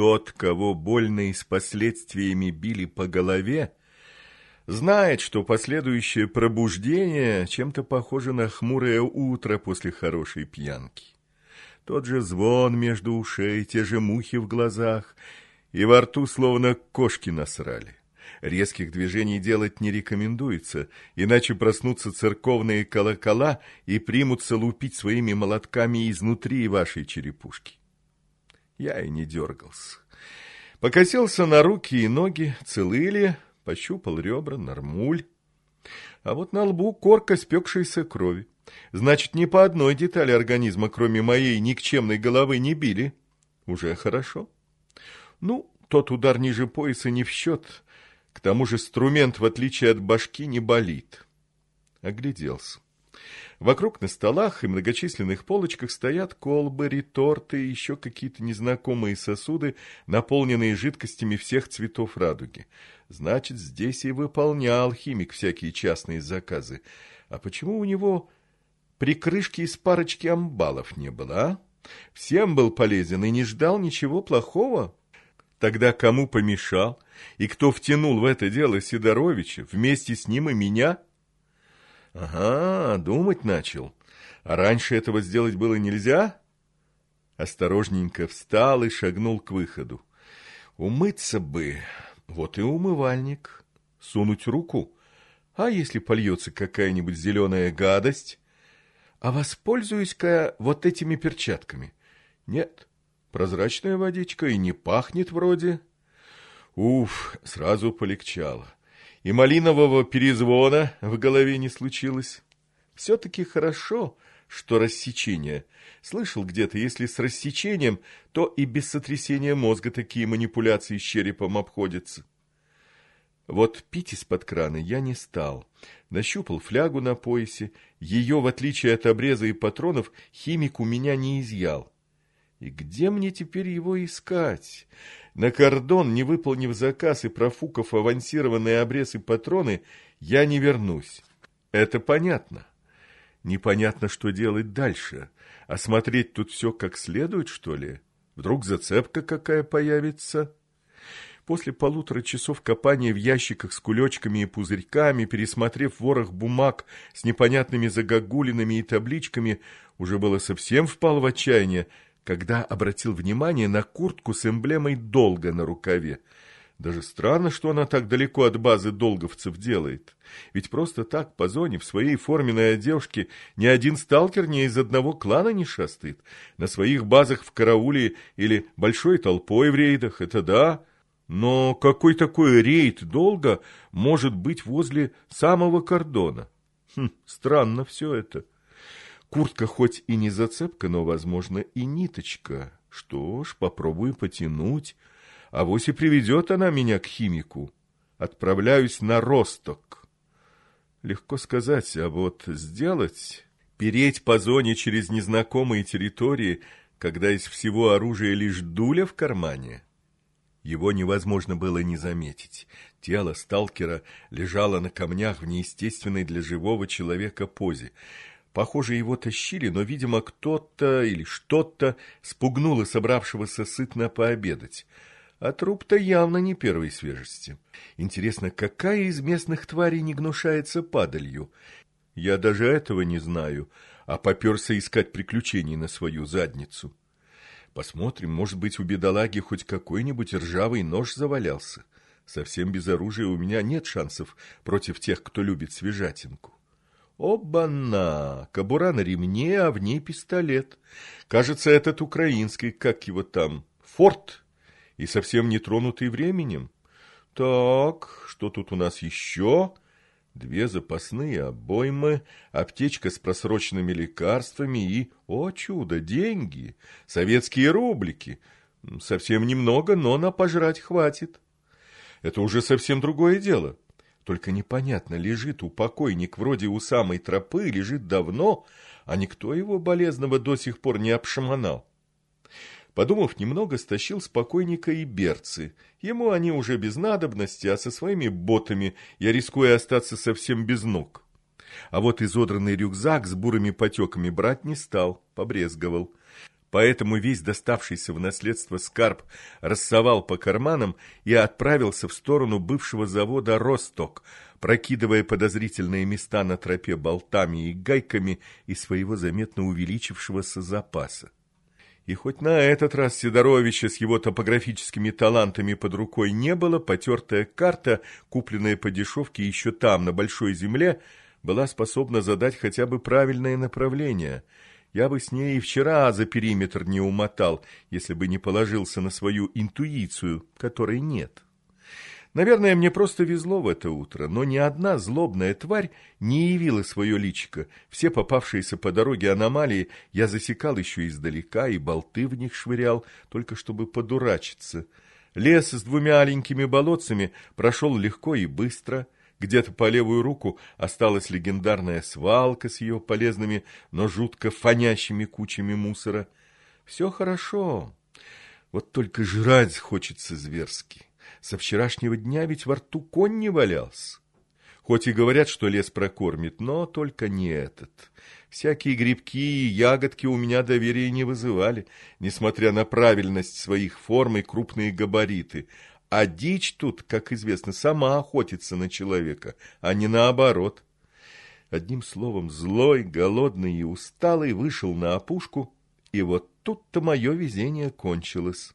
тот, кого больно и с последствиями били по голове, знает, что последующее пробуждение чем-то похоже на хмурое утро после хорошей пьянки. Тот же звон между ушей, те же мухи в глазах, и во рту словно кошки насрали. Резких движений делать не рекомендуется, иначе проснутся церковные колокола и примутся лупить своими молотками изнутри вашей черепушки. Я и не дергался. Покосился на руки и ноги, целы ли, пощупал ребра, нормуль. А вот на лбу корка спекшейся крови. Значит, ни по одной детали организма, кроме моей никчемной головы, не били. Уже хорошо. Ну, тот удар ниже пояса не в счет. К тому же инструмент, в отличие от башки, не болит. Огляделся. Вокруг на столах и многочисленных полочках стоят колбы, реторты и еще какие-то незнакомые сосуды, наполненные жидкостями всех цветов радуги. Значит, здесь и выполнял химик всякие частные заказы. А почему у него прикрышки из парочки амбалов не было, а? Всем был полезен и не ждал ничего плохого. Тогда кому помешал? И кто втянул в это дело Сидоровича, вместе с ним и меня? Ага, думать начал. А раньше этого сделать было нельзя? Осторожненько встал и шагнул к выходу. Умыться бы, вот и умывальник. Сунуть руку. А если польется какая-нибудь зеленая гадость? А воспользуюсь-ка вот этими перчатками. Нет, Прозрачная водичка и не пахнет вроде. Уф, сразу полегчало. И малинового перезвона в голове не случилось. Все-таки хорошо, что рассечение. Слышал где-то, если с рассечением, то и без сотрясения мозга такие манипуляции с черепом обходятся. Вот пить из-под крана я не стал. Нащупал флягу на поясе. Ее, в отличие от обреза и патронов, химик у меня не изъял. И где мне теперь его искать? На кордон, не выполнив заказ и профукав авансированные обрез и патроны, я не вернусь. Это понятно. Непонятно, что делать дальше. Осмотреть тут все как следует, что ли? Вдруг зацепка какая появится? После полутора часов копания в ящиках с кулечками и пузырьками, пересмотрев ворох бумаг с непонятными загогулинами и табличками, уже было совсем впал в отчаяние, когда обратил внимание на куртку с эмблемой «Долга» на рукаве. Даже странно, что она так далеко от базы долговцев делает. Ведь просто так по зоне в своей форменной одежке ни один сталкер ни из одного клана не шастает. На своих базах в карауле или большой толпой в рейдах, это да. Но какой такой рейд долго может быть возле самого кордона? Хм, странно все это. Куртка хоть и не зацепка, но, возможно, и ниточка. Что ж, попробую потянуть. А вось и приведет она меня к химику. Отправляюсь на росток. Легко сказать, а вот сделать... Переть по зоне через незнакомые территории, когда из всего оружия лишь дуля в кармане... Его невозможно было не заметить. Тело сталкера лежало на камнях в неестественной для живого человека позе. Похоже, его тащили, но, видимо, кто-то или что-то спугнуло собравшегося сытно пообедать. А труп-то явно не первой свежести. Интересно, какая из местных тварей не гнушается падалью? Я даже этого не знаю, а поперся искать приключений на свою задницу. Посмотрим, может быть, у бедолаги хоть какой-нибудь ржавый нож завалялся. Совсем без оружия у меня нет шансов против тех, кто любит свежатинку. Оба-на! Кобура на ремне, а в ней пистолет. Кажется, этот украинский, как его там, форт, и совсем не тронутый временем. Так, что тут у нас еще? Две запасные обоймы, аптечка с просроченными лекарствами и, о чудо, деньги, советские рублики. Совсем немного, но на пожрать хватит. Это уже совсем другое дело. Только непонятно, лежит у покойник вроде у самой тропы, лежит давно, а никто его болезного до сих пор не обшаманал. Подумав немного, стащил с покойника и берцы. Ему они уже без надобности, а со своими ботами я рискую остаться совсем без ног. А вот изодранный рюкзак с бурыми потеками брать не стал, побрезговал. Поэтому весь доставшийся в наследство скарб рассовал по карманам и отправился в сторону бывшего завода «Росток», прокидывая подозрительные места на тропе болтами и гайками из своего заметно увеличившегося запаса. И хоть на этот раз Сидоровича с его топографическими талантами под рукой не было, потертая карта, купленная по дешевке еще там, на Большой Земле, была способна задать хотя бы правильное направление – я бы с ней и вчера за периметр не умотал, если бы не положился на свою интуицию, которой нет. Наверное, мне просто везло в это утро, но ни одна злобная тварь не явила свое личико. Все попавшиеся по дороге аномалии я засекал еще издалека и болты в них швырял, только чтобы подурачиться. Лес с двумя аленькими болотцами прошел легко и быстро — где-то по левую руку осталась легендарная свалка с ее полезными, но жутко фонящими кучами мусора. Все хорошо, вот только жрать хочется зверски. Со вчерашнего дня ведь во рту конь не валялся. Хоть и говорят, что лес прокормит, но только не этот. Всякие грибки и ягодки у меня доверия не вызывали, несмотря на правильность своих форм и крупные габариты, а дичь тут, как известно, сама охотится на человека, а не наоборот. Одним словом, злой, голодный и усталый вышел на опушку, и вот тут-то мое везение кончилось.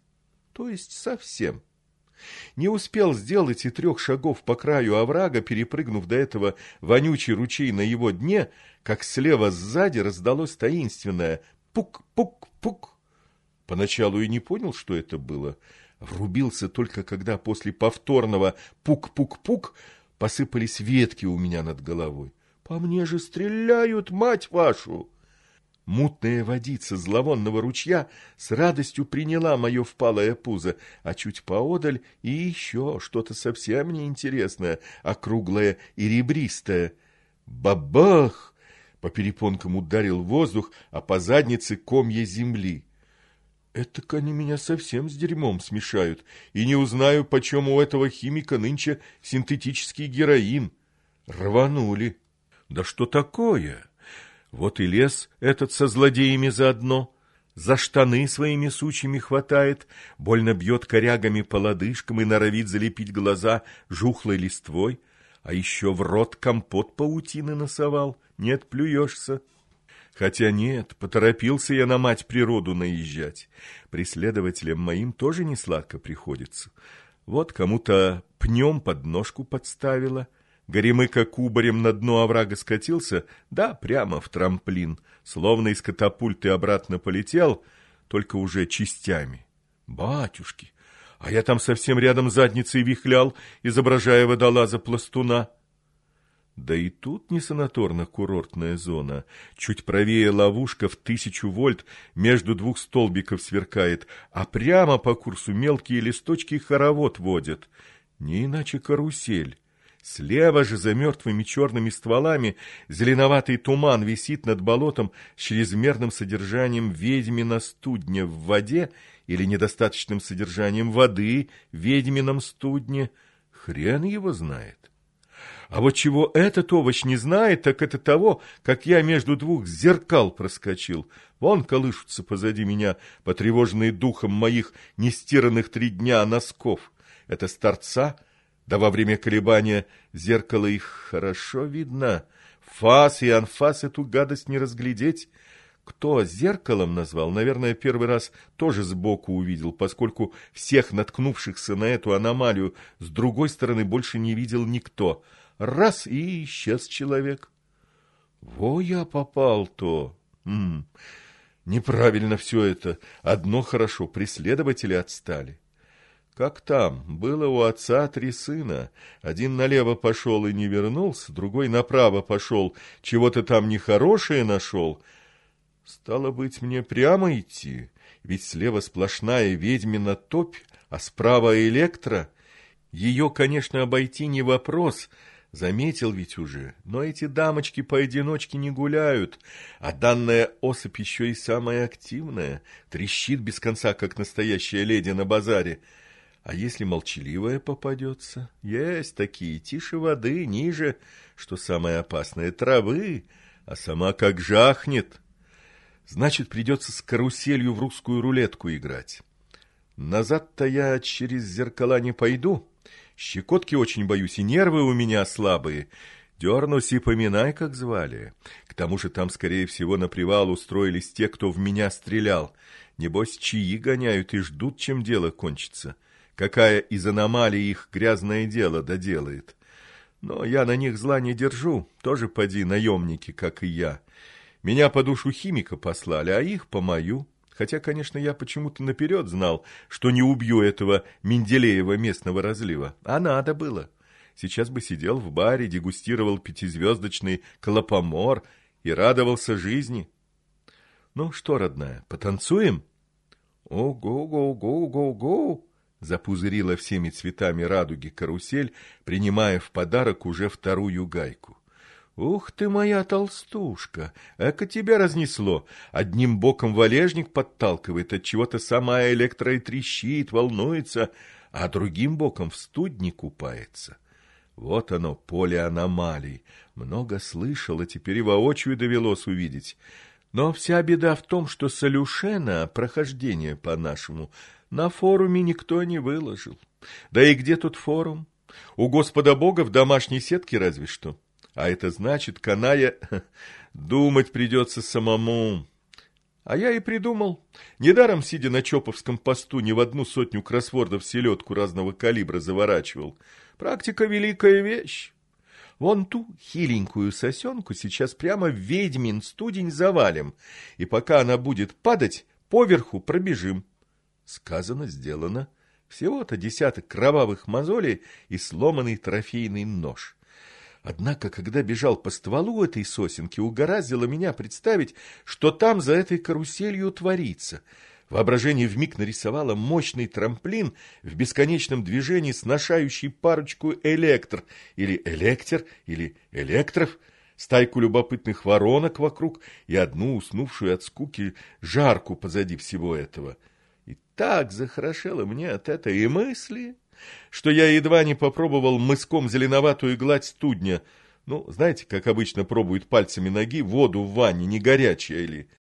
То есть совсем. Не успел сделать и трех шагов по краю оврага, перепрыгнув до этого вонючий ручей на его дне, как слева сзади раздалось таинственное «пук-пук-пук». Поначалу и не понял, что это было — Врубился только когда после повторного пук-пук-пук посыпались ветки у меня над головой. По мне же стреляют, мать вашу! Мутная водица зловонного ручья с радостью приняла мое впалое пузо, а чуть поодаль и еще что-то совсем неинтересное, округлое и ребристое. Бабах! По перепонкам ударил воздух, а по заднице комья земли. Этак они меня совсем с дерьмом смешают, и не узнаю, почем у этого химика нынче синтетический героин. Рванули. Да что такое? Вот и лес этот со злодеями заодно. За штаны своими сучьями хватает, больно бьет корягами по лодыжкам и норовит залепить глаза жухлой листвой, а еще в рот компот паутины носовал, не отплюешься. Хотя нет, поторопился я на мать природу наезжать. Преследователям моим тоже не сладко приходится. Вот кому-то пнем под ножку подставила. Горемыка кубарем на дно оврага скатился, да, прямо в трамплин, словно из катапульты обратно полетел, только уже частями. Батюшки! А я там совсем рядом задницей вихлял, изображая водолаза пластуна. Да и тут не санаторно-курортная зона. Чуть правее ловушка в тысячу вольт между двух столбиков сверкает, а прямо по курсу мелкие листочки хоровод водят. Не иначе карусель. Слева же за мертвыми черными стволами зеленоватый туман висит над болотом с чрезмерным содержанием ведьмина студня в воде или недостаточным содержанием воды в ведьмином студне. Хрен его знает. А вот чего этот овощ не знает, так это того, как я между двух зеркал проскочил. Вон колышутся позади меня, потревоженные духом моих нестиранных три дня носков. Это с торца, да во время колебания зеркало их хорошо видно. Фас и анфас эту гадость не разглядеть. Кто зеркалом назвал, наверное, первый раз тоже сбоку увидел, поскольку всех наткнувшихся на эту аномалию с другой стороны больше не видел никто — раз и исчез человек. Во я попал-то. Неправильно все это. Одно хорошо, преследователи отстали. Как там, было у отца три сына. Один налево пошел и не вернулся, другой направо пошел, чего-то там нехорошее нашел. Стало быть, мне прямо идти, ведь слева сплошная ведьмина топь, а справа электро. Ее, конечно, обойти не вопрос — Заметил ведь уже, но эти дамочки поодиночке не гуляют, а данная особь еще и самая активная, трещит без конца, как настоящая леди на базаре. А если молчаливая попадется? Есть такие, тише воды, ниже, что самое опасное, травы, а сама как жахнет. Значит, придется с каруселью в русскую рулетку играть. Назад-то я через зеркала не пойду. Щекотки очень боюсь, и нервы у меня слабые. Дернусь и поминай, как звали. К тому же там, скорее всего, на привал устроились те, кто в меня стрелял. Небось, чаи гоняют и ждут, чем дело кончится. Какая из аномалий их грязное дело доделает. Но я на них зла не держу, тоже поди наемники, как и я. Меня по душу химика послали, а их по мою. Хотя, конечно, я почему-то наперед знал, что не убью этого Менделеева местного разлива. А надо было. Сейчас бы сидел в баре, дегустировал пятизвездочный клопомор и радовался жизни. Ну что, родная, потанцуем? Ого-го-го-го-го! Запузырила всеми цветами радуги карусель, принимая в подарок уже вторую гайку. «Ух ты моя толстушка! Эко тебя разнесло! Одним боком валежник подталкивает, от чего то сама электро и трещит, волнуется, а другим боком в студне купается. Вот оно, поле аномалий. Много слышал, а теперь и воочию довелось увидеть. Но вся беда в том, что Солюшена, прохождение по-нашему, на форуме никто не выложил. Да и где тут форум? У Господа Бога в домашней сетке разве что. А это значит, каная, думать придется самому. А я и придумал. Недаром, сидя на Чоповском посту, не в одну сотню кроссвордов селедку разного калибра заворачивал. Практика — великая вещь. Вон ту хиленькую сосенку сейчас прямо в ведьмин студень завалим, и пока она будет падать, поверху пробежим. Сказано, сделано. Всего-то десяток кровавых мозолей и сломанный трофейный нож. Однако, когда бежал по стволу этой сосенки, угораздило меня представить, что там за этой каруселью творится. Воображение вмиг нарисовало мощный трамплин в бесконечном движении, сношающий парочку электр, или электер, или электров, стайку любопытных воронок вокруг и одну уснувшую от скуки жарку позади всего этого. И так захорошело мне от этой и мысли что я едва не попробовал мыском зеленоватую гладь студня. Ну, знаете, как обычно пробуют пальцами ноги воду в ванне, не горячая или